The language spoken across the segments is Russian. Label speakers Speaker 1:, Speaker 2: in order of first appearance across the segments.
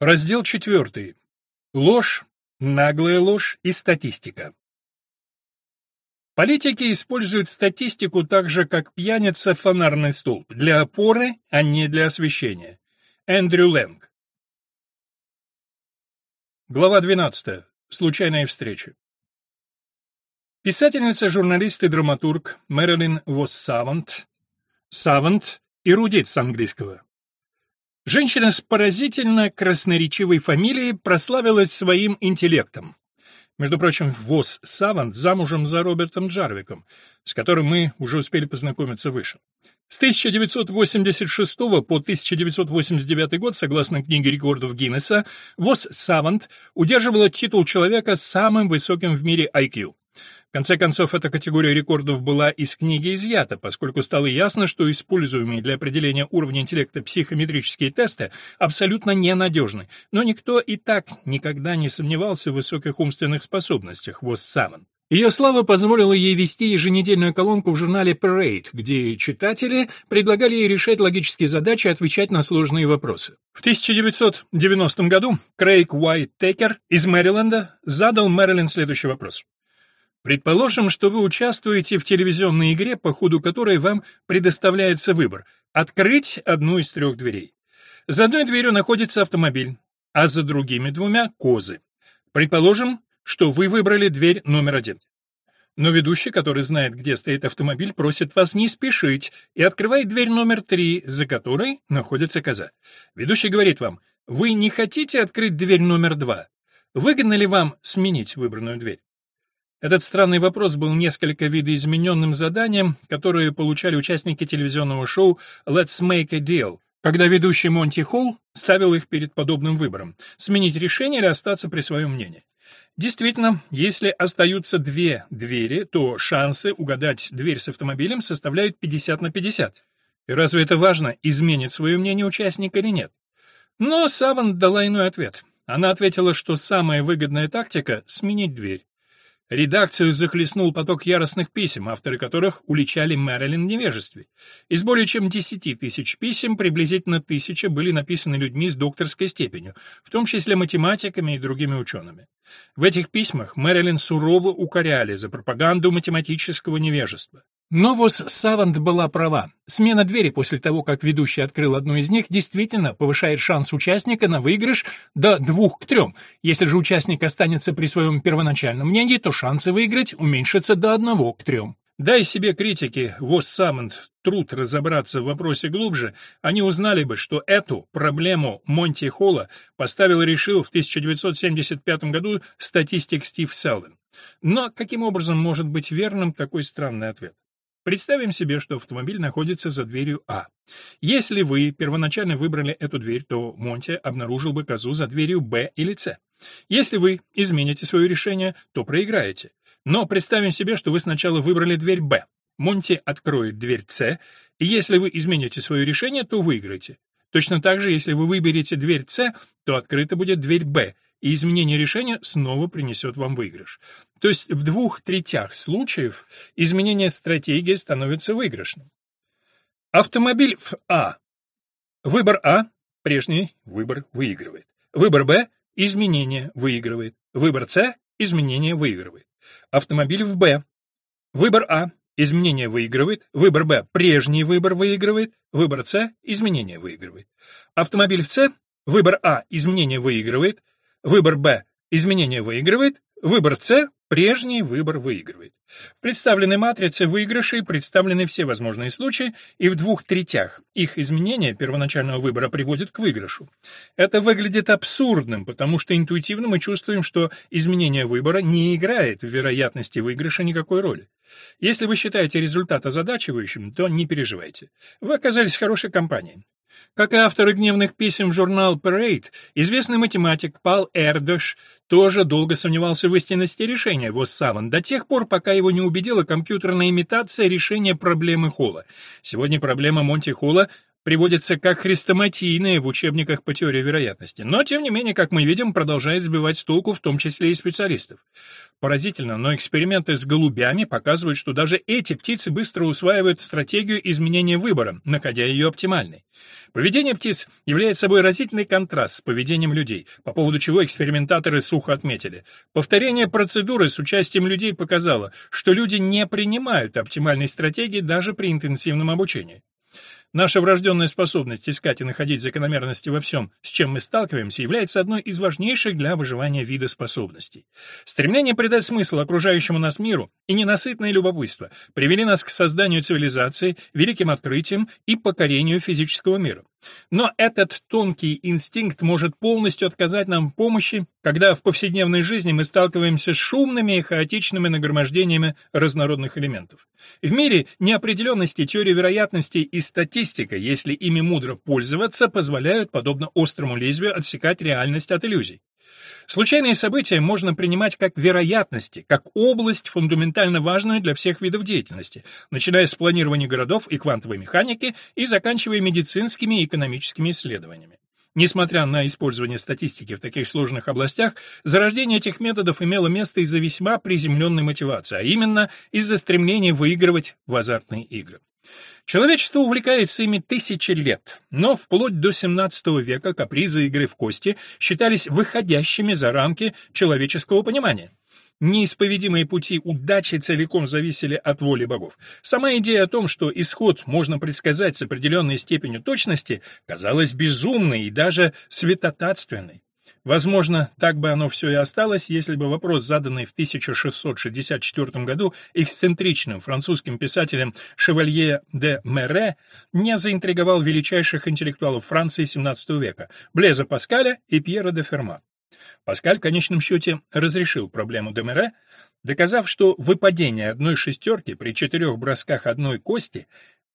Speaker 1: Раздел 4. Ложь, наглая ложь и статистика. Политики используют статистику так же, как пьяница фонарный столб, для опоры, а не для освещения. Эндрю Лэнг. Глава 12. Случайная встреча. Писательница, журналист и драматург Мэрилин Восс Савант, Савант, эрудит с английского, Женщина с поразительно красноречивой фамилией прославилась своим интеллектом. Между прочим, Восс Савант замужем за Робертом Джарвиком, с которым мы уже успели познакомиться выше. С 1986 по 1989 год, согласно книге рекордов Гиннесса, Восс Савант удерживала титул человека с самым высоким в мире IQ. В конце концов, эта категория рекордов была из книги изъята, поскольку стало ясно, что используемые для определения уровня интеллекта психометрические тесты абсолютно ненадежны, но никто и так никогда не сомневался в высоких умственных способностях Восс Саван. Ее слава позволила ей вести еженедельную колонку в журнале Parade, где читатели предлагали ей решать логические задачи и отвечать на сложные вопросы. В 1990 году Крейг Уайт Текер из Мэриленда задал Мэрилин следующий вопрос. Предположим, что вы участвуете в телевизионной игре, по ходу которой вам предоставляется выбор — открыть одну из трех дверей. За одной дверью находится автомобиль, а за другими двумя — козы. Предположим, что вы выбрали дверь номер один. Но ведущий, который знает, где стоит автомобиль, просит вас не спешить и открывает дверь номер три, за которой находится коза. Ведущий говорит вам, вы не хотите открыть дверь номер два? Выгодно ли вам сменить выбранную дверь? Этот странный вопрос был несколько видоизмененным заданием, которое получали участники телевизионного шоу «Let's Make a Deal», когда ведущий Монти Холл ставил их перед подобным выбором — сменить решение или остаться при своем мнении. Действительно, если остаются две двери, то шансы угадать дверь с автомобилем составляют 50 на 50. И разве это важно, изменит свое мнение участник или нет? Но Саван дала иной ответ. Она ответила, что самая выгодная тактика — сменить дверь. Редакцию захлестнул поток яростных писем, авторы которых уличали Мэрилин в невежестве. Из более чем 10 тысяч писем приблизительно тысяча были написаны людьми с докторской степенью, в том числе математиками и другими учеными. В этих письмах Мэрилин сурово укоряли за пропаганду математического невежества. Новус Савант была права. Смена двери после того, как ведущий открыл одну из них, действительно повышает шанс участника на выигрыш до двух к трем. Если же участник останется при своем первоначальном мнении, то шансы выиграть уменьшатся до одного к трем. Дай себе критики Вос Саммонд труд разобраться в вопросе глубже, они узнали бы, что эту проблему Монти Холла поставил и решил в 1975 году статистик Стив Селден. Но каким образом может быть верным такой странный ответ? Представим себе, что автомобиль находится за дверью А. Если вы первоначально выбрали эту дверь, то Монти обнаружил бы козу за дверью Б или С. Если вы измените свое решение, то проиграете. Но представим себе, что вы сначала выбрали дверь Б. Монти откроет дверь С, и если вы измените свое решение, то выиграете. Точно так же, если вы выберете дверь С, то открыта будет дверь Б, и изменение решения снова принесет вам выигрыш. То есть в двух третях случаев изменение стратегии становится выигрышным. Автомобиль в А. Выбор А, прежний выбор выигрывает. Выбор Б, изменение выигрывает. Выбор С, изменение выигрывает. Автомобиль в Б. Выбор А, изменение выигрывает. Выбор Б, прежний выбор выигрывает. Выбор С, изменение выигрывает. Автомобиль в С, выбор А, изменение выигрывает. Выбор Б, изменение выигрывает. Выбор С, Прежний выбор выигрывает. В представленной матрице выигрышей представлены все возможные случаи, и в двух третях их изменения первоначального выбора приводят к выигрышу. Это выглядит абсурдным, потому что интуитивно мы чувствуем, что изменение выбора не играет в вероятности выигрыша никакой роли. Если вы считаете результат озадачивающим, то не переживайте. Вы оказались в хорошей компании. Как и авторы гневных писем в журнал Parade, известный математик Пал Эрдош тоже долго сомневался в истинности решения Воссаван до тех пор, пока его не убедила компьютерная имитация решения проблемы Холла. Сегодня проблема Монти Холла приводятся как хрестоматийные в учебниках по теории вероятности, но, тем не менее, как мы видим, продолжает сбивать с толку, в том числе и специалистов. Поразительно, но эксперименты с голубями показывают, что даже эти птицы быстро усваивают стратегию изменения выбора, находя ее оптимальной. Поведение птиц является собой разительный контраст с поведением людей, по поводу чего экспериментаторы сухо отметили. Повторение процедуры с участием людей показало, что люди не принимают оптимальной стратегии даже при интенсивном обучении. Наша врожденная способность искать и находить закономерности во всем, с чем мы сталкиваемся, является одной из важнейших для выживания вида способностей. Стремление придать смысл окружающему нас миру и ненасытное любопытство привели нас к созданию цивилизации, великим открытиям и покорению физического мира. Но этот тонкий инстинкт может полностью отказать нам в помощи, когда в повседневной жизни мы сталкиваемся с шумными и хаотичными нагромождениями разнородных элементов. В мире неопределенности теории вероятности и статистика, если ими мудро пользоваться, позволяют, подобно острому лезвию, отсекать реальность от иллюзий. Случайные события можно принимать как вероятности, как область, фундаментально важную для всех видов деятельности, начиная с планирования городов и квантовой механики и заканчивая медицинскими и экономическими исследованиями. Несмотря на использование статистики в таких сложных областях, зарождение этих методов имело место из-за весьма приземленной мотивации, а именно из-за стремления выигрывать в азартные игры. Человечество увлекается ими тысячи лет, но вплоть до XVII века капризы игры в кости считались выходящими за рамки человеческого понимания. Неисповедимые пути удачи целиком зависели от воли богов. Сама идея о том, что исход можно предсказать с определенной степенью точности, казалась безумной и даже святотатственной. Возможно, так бы оно все и осталось, если бы вопрос, заданный в 1664 году эксцентричным французским писателем Шевалье де Мере, не заинтриговал величайших интеллектуалов Франции XVII века – Блеза Паскаля и Пьера де Ферма. Паскаль в конечном счете разрешил проблему де Мере, доказав, что выпадение одной шестерки при четырех бросках одной кости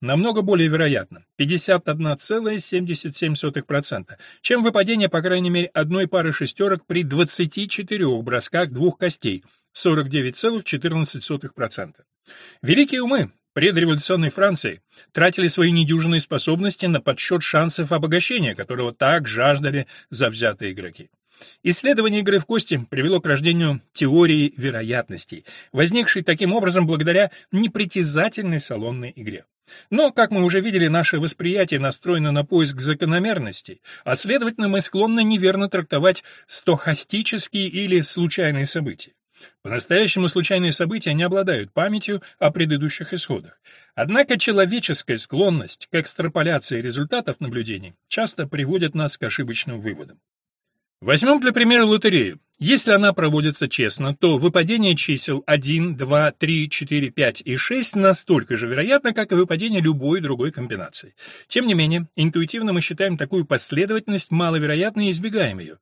Speaker 1: намного более вероятно, 51,77%, чем выпадение, по крайней мере, одной пары шестерок при 24 бросках двух костей, 49,14%. Великие умы предреволюционной Франции тратили свои недюжинные способности на подсчет шансов обогащения, которого так жаждали завзятые игроки. Исследование игры в кости привело к рождению теории вероятностей, возникшей таким образом благодаря непритязательной салонной игре. Но, как мы уже видели, наше восприятие настроено на поиск закономерностей, а следовательно, мы склонны неверно трактовать стохастические или случайные события. По-настоящему случайные события не обладают памятью о предыдущих исходах. Однако человеческая склонность к экстраполяции результатов наблюдений часто приводит нас к ошибочным выводам. Возьмем для примера лотерею. Если она проводится честно, то выпадение чисел 1, 2, 3, 4, 5 и 6 настолько же вероятно, как и выпадение любой другой комбинации. Тем не менее, интуитивно мы считаем такую последовательность маловероятной и избегаем ее.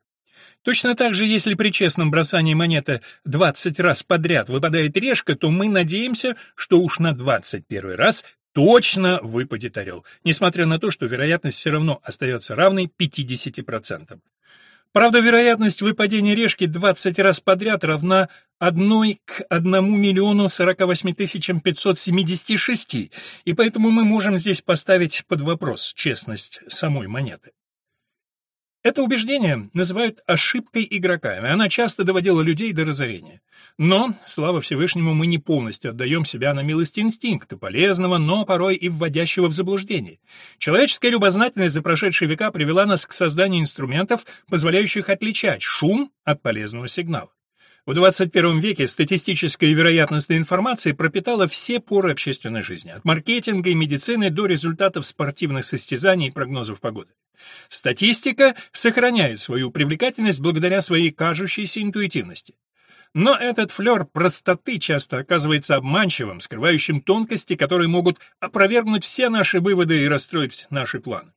Speaker 1: Точно так же, если при честном бросании монеты 20 раз подряд выпадает решка, то мы надеемся, что уж на 21 раз точно выпадет орел, несмотря на то, что вероятность все равно остается равной 50%. Правда, вероятность выпадения решки 20 раз подряд равна 1 к 1 миллиону 48 тысячам 576, и поэтому мы можем здесь поставить под вопрос честность самой монеты. Это убеждение называют ошибкой игрока, и она часто доводила людей до разорения. Но, слава Всевышнему, мы не полностью отдаем себя на милость инстинкта, полезного, но порой и вводящего в заблуждение. Человеческая любознательность за прошедшие века привела нас к созданию инструментов, позволяющих отличать шум от полезного сигнала. В 21 веке статистическая и вероятностная информация пропитала все поры общественной жизни, от маркетинга и медицины до результатов спортивных состязаний и прогнозов погоды. Статистика сохраняет свою привлекательность благодаря своей кажущейся интуитивности. Но этот флер простоты часто оказывается обманчивым, скрывающим тонкости, которые могут опровергнуть все наши выводы и расстроить наши планы.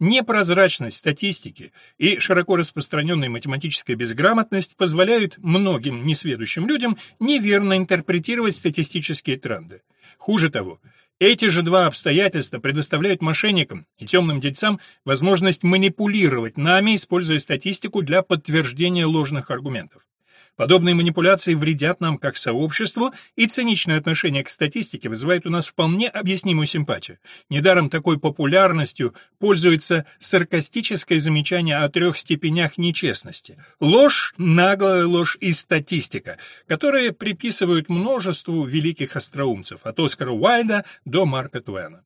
Speaker 1: Непрозрачность статистики и широко распространенная математическая безграмотность позволяют многим несведущим людям неверно интерпретировать статистические тренды. Хуже того, эти же два обстоятельства предоставляют мошенникам и темным дельцам возможность манипулировать нами, используя статистику для подтверждения ложных аргументов. Подобные манипуляции вредят нам как сообществу, и циничное отношение к статистике вызывает у нас вполне объяснимую симпатию. Недаром такой популярностью пользуется саркастическое замечание о трех степенях нечестности. Ложь, наглая ложь и статистика, которые приписывают множеству великих остроумцев, от Оскара Уайльда до Марка Твена.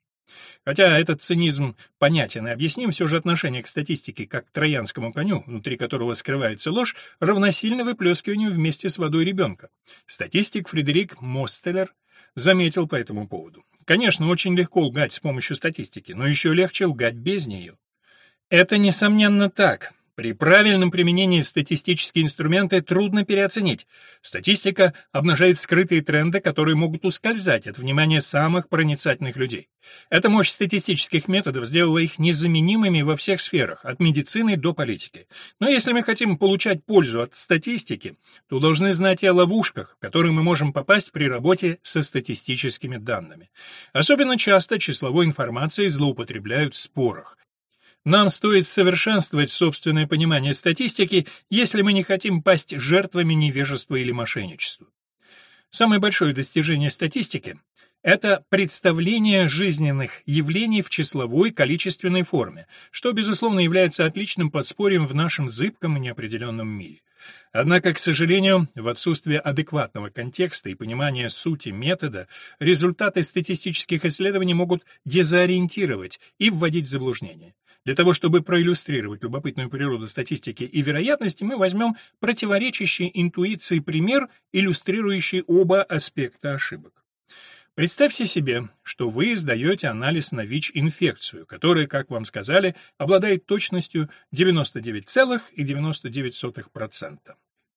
Speaker 1: Хотя этот цинизм понятен и объясним, все же отношение к статистике как к троянскому коню, внутри которого скрывается ложь, равносильно выплескиванию вместе с водой ребенка. Статистик Фредерик Мостеллер заметил по этому поводу. Конечно, очень легко лгать с помощью статистики, но еще легче лгать без нее. Это, несомненно, так. При правильном применении статистические инструменты трудно переоценить. Статистика обнажает скрытые тренды, которые могут ускользать от внимания самых проницательных людей. Эта мощь статистических методов сделала их незаменимыми во всех сферах, от медицины до политики. Но если мы хотим получать пользу от статистики, то должны знать и о ловушках, в которые мы можем попасть при работе со статистическими данными. Особенно часто числовой информацией злоупотребляют в спорах. Нам стоит совершенствовать собственное понимание статистики, если мы не хотим пасть жертвами невежества или мошенничества. Самое большое достижение статистики – это представление жизненных явлений в числовой количественной форме, что, безусловно, является отличным подспорьем в нашем зыбком и неопределенном мире. Однако, к сожалению, в отсутствие адекватного контекста и понимания сути метода, результаты статистических исследований могут дезориентировать и вводить в заблуждение. Для того, чтобы проиллюстрировать любопытную природу статистики и вероятности, мы возьмем противоречащий интуиции пример, иллюстрирующий оба аспекта ошибок. Представьте себе, что вы сдаете анализ на ВИЧ-инфекцию, которая, как вам сказали, обладает точностью 99,99%.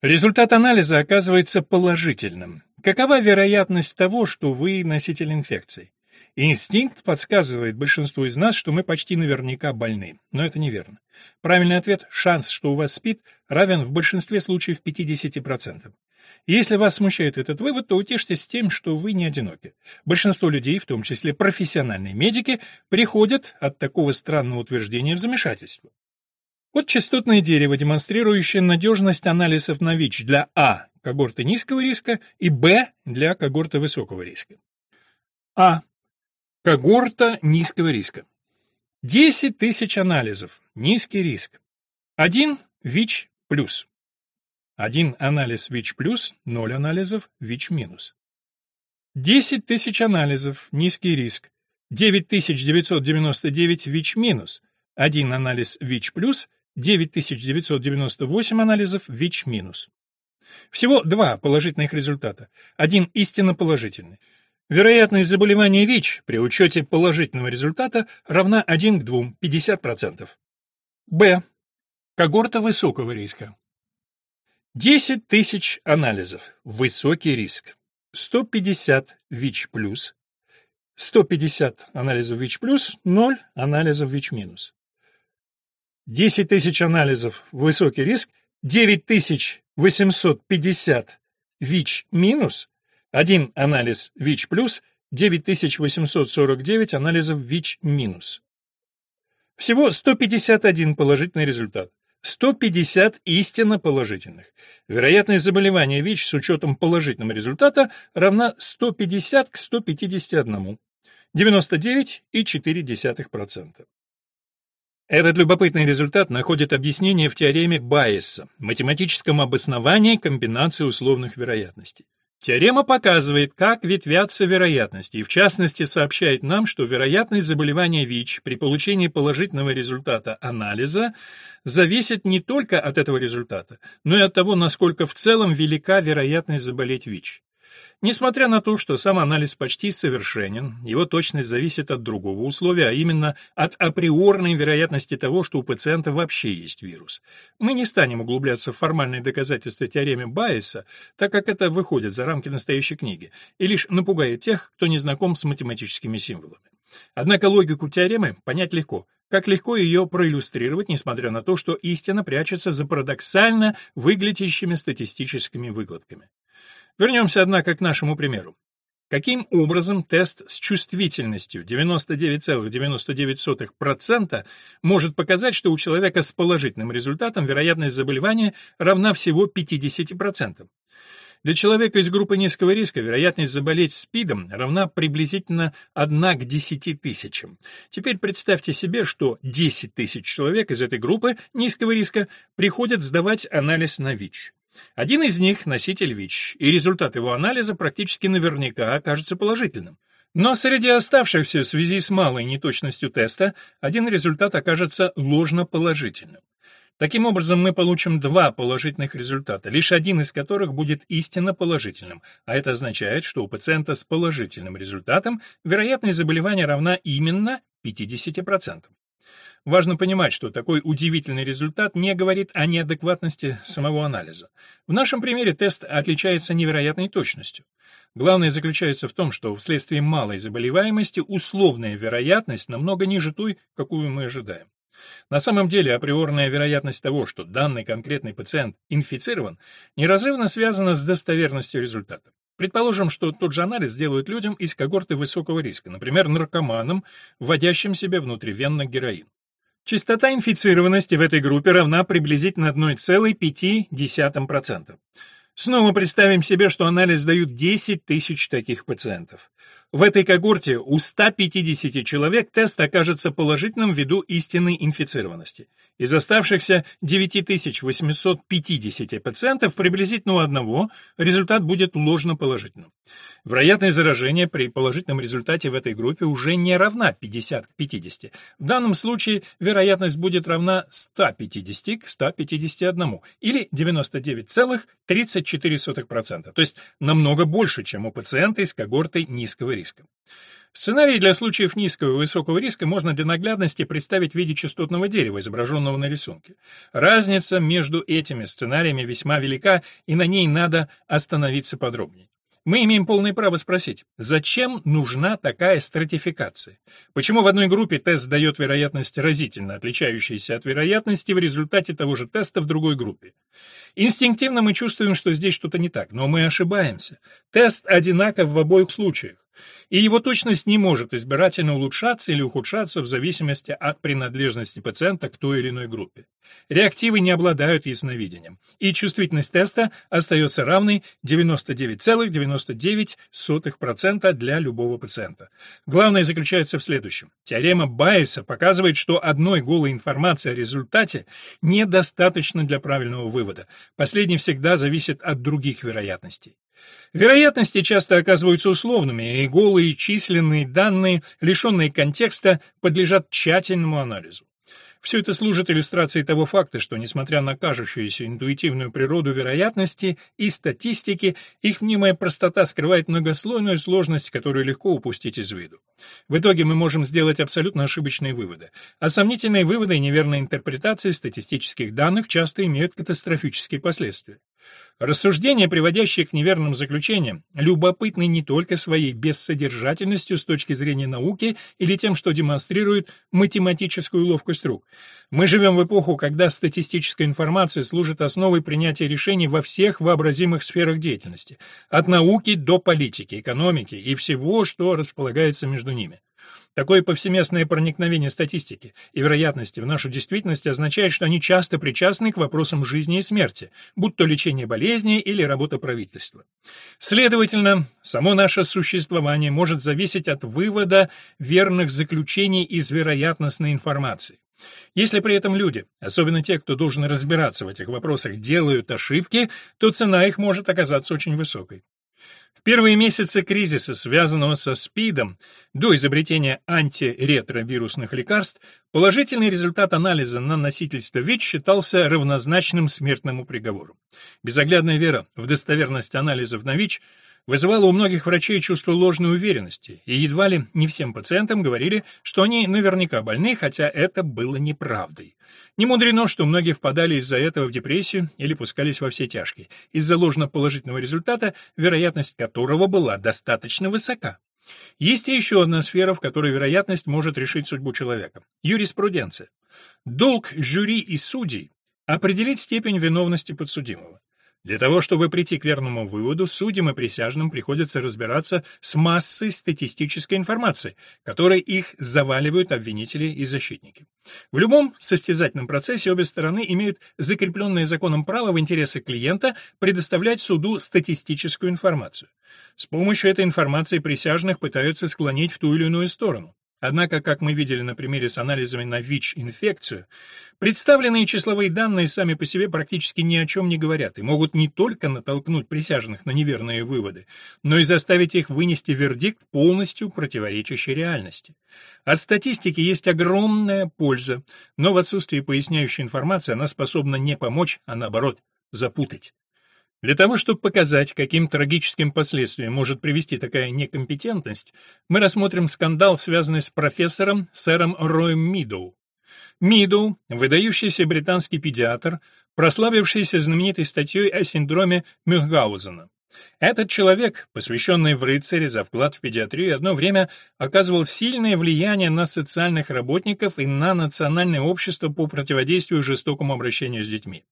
Speaker 1: Результат анализа оказывается положительным. Какова вероятность того, что вы носитель инфекции? Инстинкт подсказывает большинству из нас, что мы почти наверняка больны, но это неверно. Правильный ответ – шанс, что у вас спит, равен в большинстве случаев 50%. Если вас смущает этот вывод, то утешьтесь тем, что вы не одиноки. Большинство людей, в том числе профессиональные медики, приходят от такого странного утверждения в замешательство. Вот частотное дерево, демонстрирующее надежность анализов на ВИЧ для А – когорты низкого риска и Б – для когорты высокого риска. А. Когорта низкого риска. 10 тысяч анализов. Низкий риск. 1 ВИЧ плюс. 1 анализ ВИЧ плюс, 0 анализов ВИЧ минус. 10 тысяч анализов. Низкий риск. 9999 ВИЧ минус. 1 анализ ВИЧ плюс, 9998 анализов ВИЧ минус. Всего два положительных результата. Один истинно положительный. Вероятность заболевания ВИЧ при учете положительного результата равна 1 к 2, 50%. Б. Когорта высокого риска. 10 тысяч анализов. Высокий риск. 150 ВИЧ+, 150 анализов ВИЧ+, 0 анализов ВИЧ-. 10 тысяч анализов. Высокий риск. 9850 ВИЧ-, один анализ ВИЧ+, 9849 анализов ВИЧ-. Всего 151 положительный результат. 150 истинно положительных. Вероятность заболевания ВИЧ с учетом положительного результата равна 150 к 151. 99,4%. Этот любопытный результат находит объяснение в теореме Байеса, математическом обосновании комбинации условных вероятностей. Теорема показывает, как ветвятся вероятности, и в частности сообщает нам, что вероятность заболевания ВИЧ при получении положительного результата анализа зависит не только от этого результата, но и от того, насколько в целом велика вероятность заболеть ВИЧ. Несмотря на то, что сам анализ почти совершенен, его точность зависит от другого условия, а именно от априорной вероятности того, что у пациента вообще есть вирус. Мы не станем углубляться в формальные доказательства теоремы Байеса, так как это выходит за рамки настоящей книги, и лишь напугает тех, кто не знаком с математическими символами. Однако логику теоремы понять легко, как легко ее проиллюстрировать, несмотря на то, что истина прячется за парадоксально выглядящими статистическими выкладками. Вернемся, однако, к нашему примеру. Каким образом тест с чувствительностью 99,99% может показать, что у человека с положительным результатом вероятность заболевания равна всего 50%? Для человека из группы низкого риска вероятность заболеть СПИДом равна приблизительно 1 к 10 тысячам. Теперь представьте себе, что 10 тысяч человек из этой группы низкого риска приходят сдавать анализ на ВИЧ. Один из них – носитель ВИЧ, и результат его анализа практически наверняка окажется положительным. Но среди оставшихся в связи с малой неточностью теста один результат окажется ложноположительным. Таким образом, мы получим два положительных результата, лишь один из которых будет истинно положительным, а это означает, что у пациента с положительным результатом вероятность заболевания равна именно 50%. Важно понимать, что такой удивительный результат не говорит о неадекватности самого анализа. В нашем примере тест отличается невероятной точностью. Главное заключается в том, что вследствие малой заболеваемости условная вероятность намного ниже той, какую мы ожидаем. На самом деле априорная вероятность того, что данный конкретный пациент инфицирован, неразрывно связана с достоверностью результата. Предположим, что тот же анализ сделают людям из когорты высокого риска, например, наркоманам, вводящим себе внутривенно героин. Частота инфицированности в этой группе равна приблизительно 1,5%. Снова представим себе, что анализ дают 10 тысяч таких пациентов. В этой когорте у 150 человек тест окажется положительным ввиду истинной инфицированности. Из оставшихся 9850 пациентов приблизительно у одного результат будет ложноположительным. Вероятность заражения при положительном результате в этой группе уже не равна 50 к 50. В данном случае вероятность будет равна 150 к 151 или 99,34%, то есть намного больше, чем у пациента из когорты низкого риска. Сценарий для случаев низкого и высокого риска можно для наглядности представить в виде частотного дерева, изображенного на рисунке. Разница между этими сценариями весьма велика, и на ней надо остановиться подробнее. Мы имеем полное право спросить, зачем нужна такая стратификация? Почему в одной группе тест дает вероятность разительно отличающуюся от вероятности в результате того же теста в другой группе? Инстинктивно мы чувствуем, что здесь что-то не так, но мы ошибаемся. Тест одинаков в обоих случаях и его точность не может избирательно улучшаться или ухудшаться в зависимости от принадлежности пациента к той или иной группе. Реактивы не обладают ясновидением, и чувствительность теста остается равной 99,99% для любого пациента. Главное заключается в следующем. Теорема Байеса показывает, что одной голой информации о результате недостаточно для правильного вывода. Последний всегда зависит от других вероятностей. Вероятности часто оказываются условными, и голые численные данные, лишенные контекста, подлежат тщательному анализу. Все это служит иллюстрацией того факта, что, несмотря на кажущуюся интуитивную природу вероятности и статистики, их мнимая простота скрывает многослойную сложность, которую легко упустить из виду. В итоге мы можем сделать абсолютно ошибочные выводы, а сомнительные выводы и неверные интерпретации статистических данных часто имеют катастрофические последствия. Рассуждения, приводящие к неверным заключениям, любопытны не только своей бессодержательностью с точки зрения науки или тем, что демонстрирует математическую ловкость рук. Мы живем в эпоху, когда статистическая информация служит основой принятия решений во всех вообразимых сферах деятельности, от науки до политики, экономики и всего, что располагается между ними. Такое повсеместное проникновение статистики и вероятности в нашу действительность означает, что они часто причастны к вопросам жизни и смерти, будь то лечение болезни или работа правительства. Следовательно, само наше существование может зависеть от вывода верных заключений из вероятностной информации. Если при этом люди, особенно те, кто должен разбираться в этих вопросах, делают ошибки, то цена их может оказаться очень высокой. В первые месяцы кризиса, связанного со СПИДом, до изобретения антиретровирусных лекарств, положительный результат анализа на носительство ВИЧ считался равнозначным смертному приговору. Безоглядная вера в достоверность анализов на ВИЧ вызывала у многих врачей чувство ложной уверенности, и едва ли не всем пациентам говорили, что они наверняка больны, хотя это было неправдой. Не мудрено, что многие впадали из-за этого в депрессию или пускались во все тяжкие, из-за ложноположительного результата, вероятность которого была достаточно высока. Есть и еще одна сфера, в которой вероятность может решить судьбу человека – юриспруденция. Долг жюри и судей – определить степень виновности подсудимого. Для того, чтобы прийти к верному выводу, судьям и присяжным приходится разбираться с массой статистической информации, которой их заваливают обвинители и защитники. В любом состязательном процессе обе стороны имеют закрепленное законом право в интересах клиента предоставлять суду статистическую информацию. С помощью этой информации присяжных пытаются склонить в ту или иную сторону. Однако, как мы видели на примере с анализами на ВИЧ-инфекцию, представленные числовые данные сами по себе практически ни о чем не говорят и могут не только натолкнуть присяжных на неверные выводы, но и заставить их вынести вердикт, полностью противоречащий реальности. От статистики есть огромная польза, но в отсутствии поясняющей информации она способна не помочь, а наоборот запутать. Для того, чтобы показать, каким трагическим последствиям может привести такая некомпетентность, мы рассмотрим скандал, связанный с профессором сэром Роем Мидоу. Мидоу – выдающийся британский педиатр, прославившийся знаменитой статьей о синдроме Мюнхгаузена. Этот человек, посвященный в рыцаре за вклад в педиатрию, одно время оказывал сильное влияние на социальных работников и на национальное общество по противодействию жестокому обращению с детьми.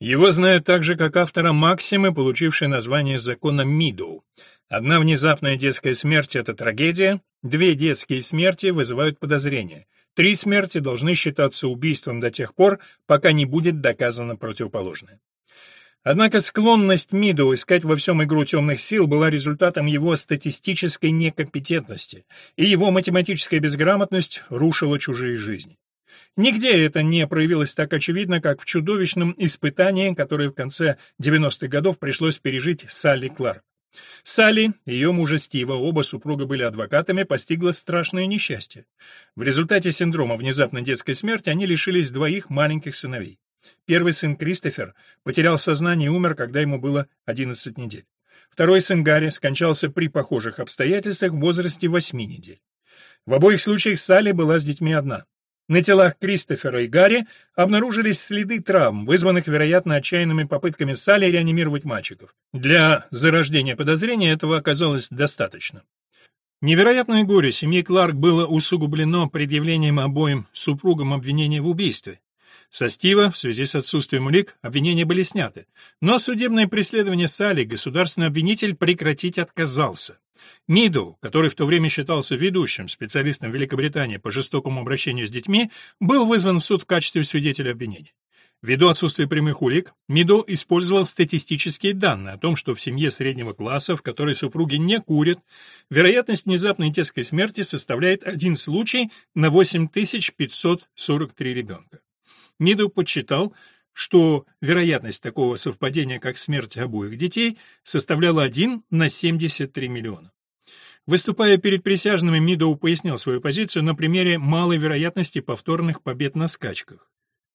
Speaker 1: Его знают также как автора максимы, получившей название закона Мидоу. Одна внезапная детская смерть — это трагедия, две детские смерти вызывают подозрения, три смерти должны считаться убийством до тех пор, пока не будет доказано противоположное. Однако склонность Мидоу искать во всем игру темных сил была результатом его статистической некомпетентности, и его математическая безграмотность рушила чужие жизни. Нигде это не проявилось так очевидно, как в чудовищном испытании, которое в конце 90-х годов пришлось пережить Салли Кларк. Салли ее мужа Стива, оба супруга были адвокатами, постигло страшное несчастье. В результате синдрома внезапной детской смерти они лишились двоих маленьких сыновей. Первый сын Кристофер потерял сознание и умер, когда ему было 11 недель. Второй сын Гарри скончался при похожих обстоятельствах в возрасте 8 недель. В обоих случаях Салли была с детьми одна. На телах Кристофера и Гарри обнаружились следы травм, вызванных, вероятно, отчаянными попытками Салли реанимировать мальчиков. Для зарождения подозрения этого оказалось достаточно. Невероятное горе семьи Кларк было усугублено предъявлением обоим супругам обвинения в убийстве. Со Стива, в связи с отсутствием улик, обвинения были сняты. Но судебное преследование Салли государственный обвинитель прекратить отказался. Миду, который в то время считался ведущим специалистом Великобритании по жестокому обращению с детьми, был вызван в суд в качестве свидетеля обвинения. Ввиду отсутствия прямых улик, Мидо использовал статистические данные о том, что в семье среднего класса, в которой супруги не курят, вероятность внезапной детской смерти составляет один случай на 8543 ребенка. Мидо подсчитал, что вероятность такого совпадения, как смерть обоих детей, составляла 1 на 73 миллиона. Выступая перед присяжными, Мидоу пояснил свою позицию на примере малой вероятности повторных побед на скачках.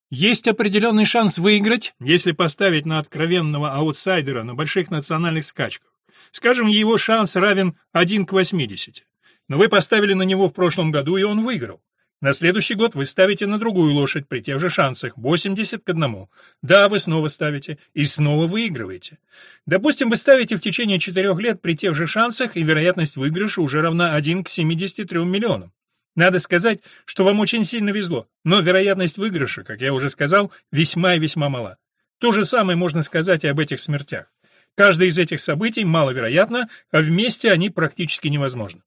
Speaker 1: Есть определенный шанс выиграть, если поставить на откровенного аутсайдера на больших национальных скачках. Скажем, его шанс равен 1 к 80. Но вы поставили на него в прошлом году, и он выиграл. На следующий год вы ставите на другую лошадь при тех же шансах, 80 к 1. Да, вы снова ставите, и снова выигрываете. Допустим, вы ставите в течение 4 лет при тех же шансах, и вероятность выигрыша уже равна 1 к 73 миллионам. Надо сказать, что вам очень сильно везло, но вероятность выигрыша, как я уже сказал, весьма и весьма мала. То же самое можно сказать и об этих смертях. Каждое из этих событий маловероятно, а вместе они практически невозможны.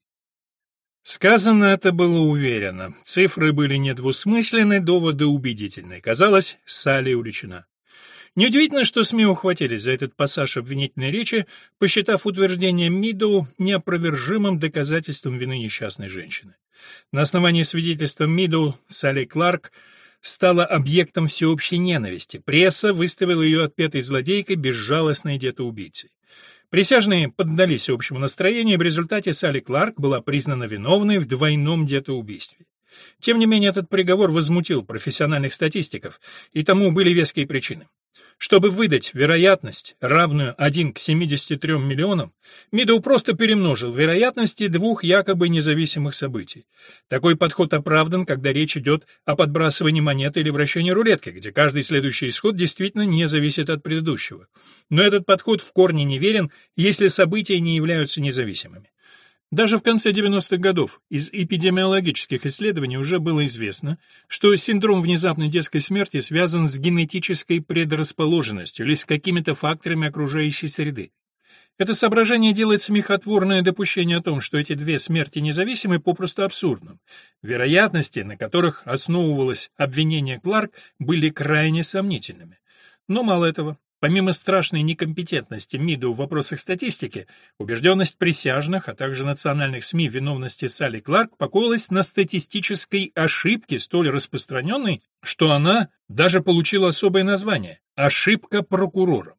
Speaker 1: Сказано это было уверенно. Цифры были недвусмысленны, доводы убедительны. Казалось, Салли увлечена. Неудивительно, что СМИ ухватились за этот пассаж обвинительной речи, посчитав утверждение Мидоу неопровержимым доказательством вины несчастной женщины. На основании свидетельства Мидоу Салли Кларк стала объектом всеобщей ненависти. Пресса выставила ее отпетой злодейкой, безжалостной детоубийцей. Присяжные поддались общему настроению, и в результате Салли Кларк была признана виновной в двойном детоубийстве. Тем не менее, этот приговор возмутил профессиональных статистиков, и тому были веские причины. Чтобы выдать вероятность, равную 1 к 73 миллионам, Мидоу просто перемножил вероятности двух якобы независимых событий. Такой подход оправдан, когда речь идет о подбрасывании монеты или вращении рулетки, где каждый следующий исход действительно не зависит от предыдущего. Но этот подход в корне неверен, если события не являются независимыми. Даже в конце 90-х годов из эпидемиологических исследований уже было известно, что синдром внезапной детской смерти связан с генетической предрасположенностью или с какими-то факторами окружающей среды. Это соображение делает смехотворное допущение о том, что эти две смерти независимы, попросту абсурдным. Вероятности, на которых основывалось обвинение Кларк, были крайне сомнительными. Но мало этого. Помимо страшной некомпетентности МИДу в вопросах статистики, убежденность присяжных, а также национальных СМИ виновности Салли Кларк покоилась на статистической ошибке, столь распространенной, что она даже получила особое название – «ошибка прокурора».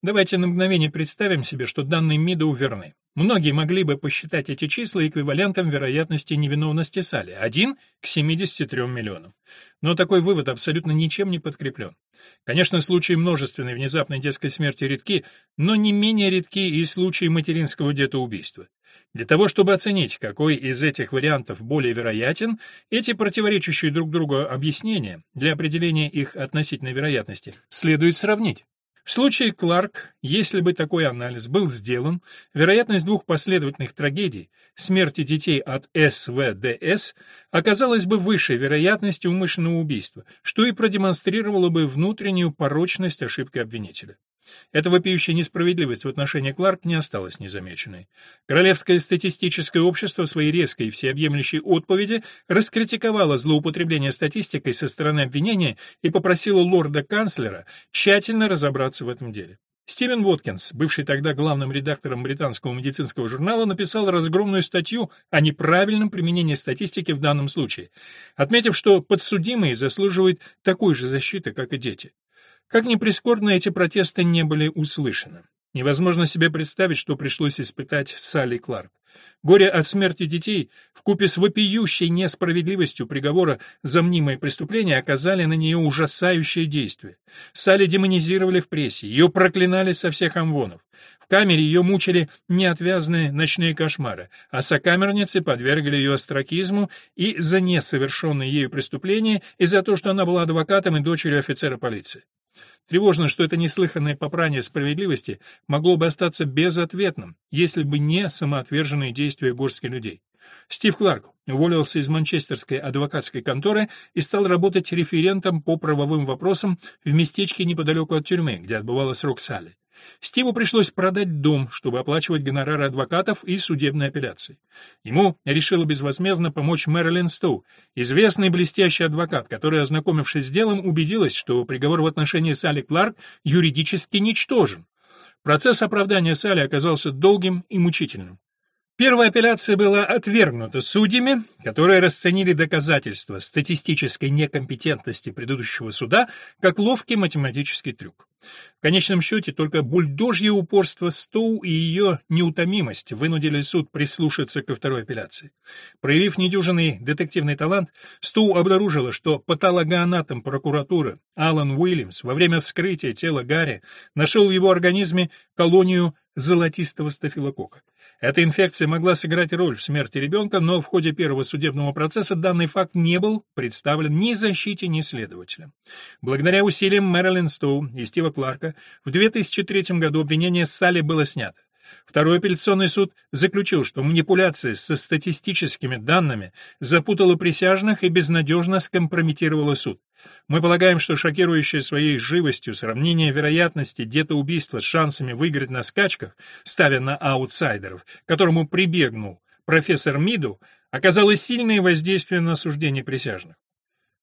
Speaker 1: Давайте на мгновение представим себе, что данные МИДу верны. Многие могли бы посчитать эти числа эквивалентом вероятности невиновности Салли – 1 к 73 миллионам. Но такой вывод абсолютно ничем не подкреплен. Конечно, случаи множественной внезапной детской смерти редки, но не менее редки и случаи материнского детоубийства. Для того, чтобы оценить, какой из этих вариантов более вероятен, эти противоречащие друг другу объяснения для определения их относительной вероятности следует сравнить. В случае Кларк, если бы такой анализ был сделан, вероятность двух последовательных трагедий смерти детей от СВДС оказалась бы выше вероятности умышленного убийства, что и продемонстрировало бы внутреннюю порочность ошибки обвинителя. Эта вопиющая несправедливость в отношении Кларк не осталась незамеченной. Королевское статистическое общество в своей резкой и всеобъемлющей отповеди раскритиковало злоупотребление статистикой со стороны обвинения и попросило лорда-канцлера тщательно разобраться в этом деле. Стивен Уоткинс, бывший тогда главным редактором британского медицинского журнала, написал разгромную статью о неправильном применении статистики в данном случае, отметив, что подсудимые заслуживают такой же защиты, как и дети. Как ни прискорбно, эти протесты не были услышаны. Невозможно себе представить, что пришлось испытать Салли Кларк. Горе от смерти детей вкупе с вопиющей несправедливостью приговора за мнимое преступление оказали на нее ужасающее действие. Салли демонизировали в прессе, ее проклинали со всех амвонов. В камере ее мучили неотвязные ночные кошмары, а сокамерницы подвергли ее остракизму и за несовершенное ею преступление, и за то, что она была адвокатом и дочерью офицера полиции. Тревожно, что это неслыханное попрание справедливости могло бы остаться безответным, если бы не самоотверженные действия горстки людей. Стив Кларк уволился из манчестерской адвокатской конторы и стал работать референтом по правовым вопросам в местечке неподалеку от тюрьмы, где отбывала срок Салли. Стиву пришлось продать дом, чтобы оплачивать гонорары адвокатов и судебной апелляции. Ему решила безвозмездно помочь Мэрилин Стоу, известный блестящий адвокат, который, ознакомившись с делом, убедилась, что приговор в отношении Салли Кларк юридически ничтожен. Процесс оправдания Салли оказался долгим и мучительным. Первая апелляция была отвергнута судьями, которые расценили доказательства статистической некомпетентности предыдущего суда как ловкий математический трюк. В конечном счете только бульдожье упорство Стоу и ее неутомимость вынудили суд прислушаться ко второй апелляции. Проявив недюжинный детективный талант, Стоу обнаружила, что патологоанатом прокуратуры Алан Уильямс во время вскрытия тела Гарри нашел в его организме колонию золотистого стафилококка. Эта инфекция могла сыграть роль в смерти ребенка, но в ходе первого судебного процесса данный факт не был представлен ни защите, ни следователям. Благодаря усилиям Мэрилин Стоу и Стива Кларка в 2003 году обвинение Салли было снято. Второй апелляционный суд заключил, что манипуляция со статистическими данными запутала присяжных и безнадежно скомпрометировала суд. Мы полагаем, что шокирующее своей живостью сравнение вероятности детоубийства с шансами выиграть на скачках, ставя на аутсайдеров, которому прибегнул профессор Миду, оказало сильное воздействие на суждение присяжных.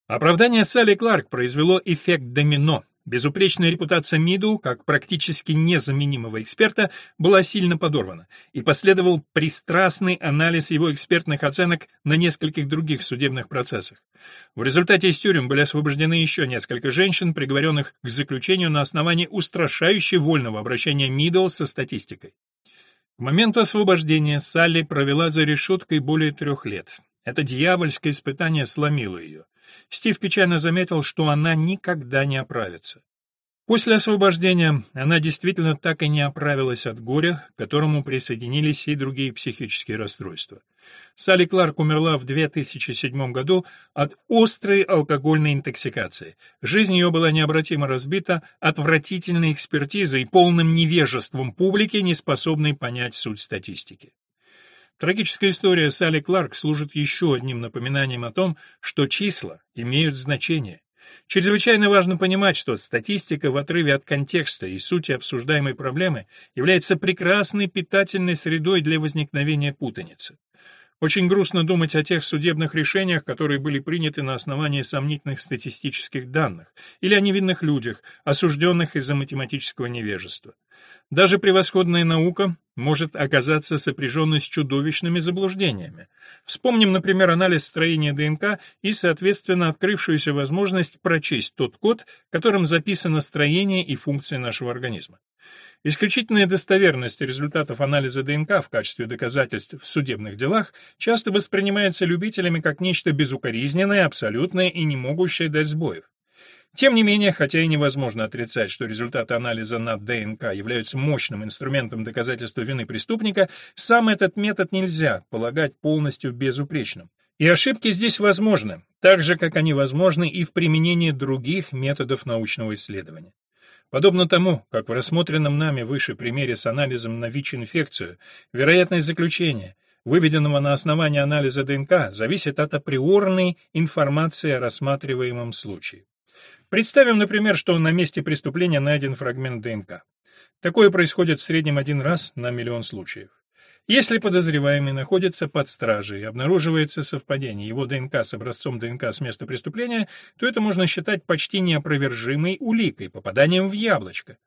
Speaker 1: Оправдание Салли Кларк произвело эффект домино. Безупречная репутация Миду, как практически незаменимого эксперта, была сильно подорвана, и последовал пристрастный анализ его экспертных оценок на нескольких других судебных процессах. В результате из тюрем были освобождены еще несколько женщин, приговоренных к заключению на основании устрашающе вольного обращения Миду со статистикой. К моменту освобождения Салли провела за решеткой более трех лет. Это дьявольское испытание сломило ее. Стив печально заметил, что она никогда не оправится. После освобождения она действительно так и не оправилась от горя, к которому присоединились и другие психические расстройства. Салли Кларк умерла в 2007 году от острой алкогольной интоксикации. Жизнь ее была необратимо разбита отвратительной экспертизой и полным невежеством публики, не способной понять суть статистики. Трагическая история Салли Кларк служит еще одним напоминанием о том, что числа имеют значение. Чрезвычайно важно понимать, что статистика в отрыве от контекста и сути обсуждаемой проблемы является прекрасной питательной средой для возникновения путаницы. Очень грустно думать о тех судебных решениях, которые были приняты на основании сомнительных статистических данных, или о невинных людях, осужденных из-за математического невежества. Даже превосходная наука может оказаться сопряженной с чудовищными заблуждениями. Вспомним, например, анализ строения ДНК и, соответственно, открывшуюся возможность прочесть тот код, которым записано строение и функции нашего организма. Исключительная достоверность результатов анализа ДНК в качестве доказательств в судебных делах часто воспринимается любителями как нечто безукоризненное, абсолютное и не могущее дать сбоев. Тем не менее, хотя и невозможно отрицать, что результаты анализа на ДНК являются мощным инструментом доказательства вины преступника, сам этот метод нельзя полагать полностью безупречным. И ошибки здесь возможны, так же, как они возможны и в применении других методов научного исследования. Подобно тому, как в рассмотренном нами выше примере с анализом на ВИЧ-инфекцию, вероятность заключения, выведенного на основании анализа ДНК, зависит от априорной информации о рассматриваемом случае. Представим, например, что на месте преступления найден фрагмент ДНК. Такое происходит в среднем один раз на миллион случаев. Если подозреваемый находится под стражей и обнаруживается совпадение его ДНК с образцом ДНК с места преступления, то это можно считать почти неопровержимой уликой, попаданием в яблочко.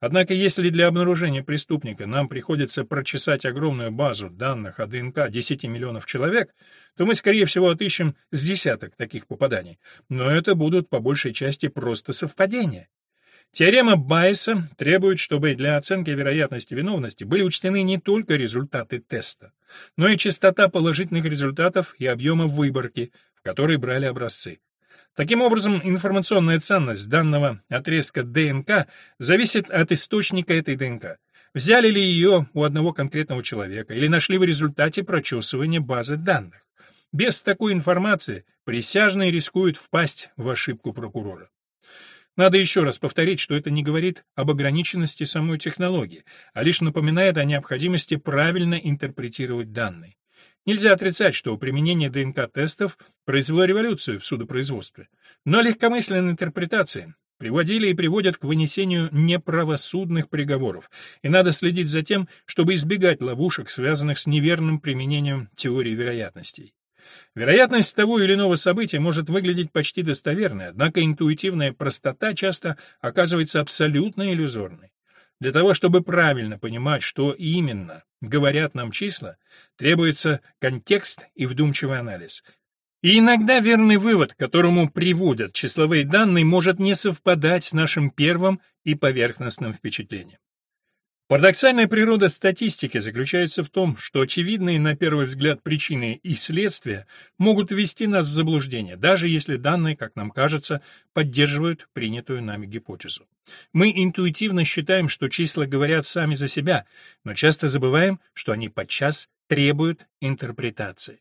Speaker 1: Однако если для обнаружения преступника нам приходится прочесать огромную базу данных о ДНК 10 миллионов человек, то мы, скорее всего, отыщем с десяток таких попаданий. Но это будут по большей части просто совпадения. Теорема Байеса требует, чтобы для оценки вероятности виновности были учтены не только результаты теста, но и частота положительных результатов и объема выборки, в которой брали образцы. Таким образом, информационная ценность данного отрезка ДНК зависит от источника этой ДНК. Взяли ли ее у одного конкретного человека или нашли в результате прочесывания базы данных. Без такой информации присяжные рискуют впасть в ошибку прокурора. Надо еще раз повторить, что это не говорит об ограниченности самой технологии, а лишь напоминает о необходимости правильно интерпретировать данные. Нельзя отрицать, что применение ДНК-тестов произвело революцию в судопроизводстве. Но легкомысленные интерпретации приводили и приводят к вынесению неправосудных приговоров, и надо следить за тем, чтобы избегать ловушек, связанных с неверным применением теории вероятностей. Вероятность того или иного события может выглядеть почти достоверной, однако интуитивная простота часто оказывается абсолютно иллюзорной. Для того, чтобы правильно понимать, что именно говорят нам числа, требуется контекст и вдумчивый анализ. И иногда верный вывод, к которому приводят числовые данные, может не совпадать с нашим первым и поверхностным впечатлением. Парадоксальная природа статистики заключается в том, что очевидные на первый взгляд причины и следствия могут ввести нас в заблуждение, даже если данные, как нам кажется, поддерживают принятую нами гипотезу. Мы интуитивно считаем, что числа говорят сами за себя, но часто забываем, что они подчас требуют интерпретации.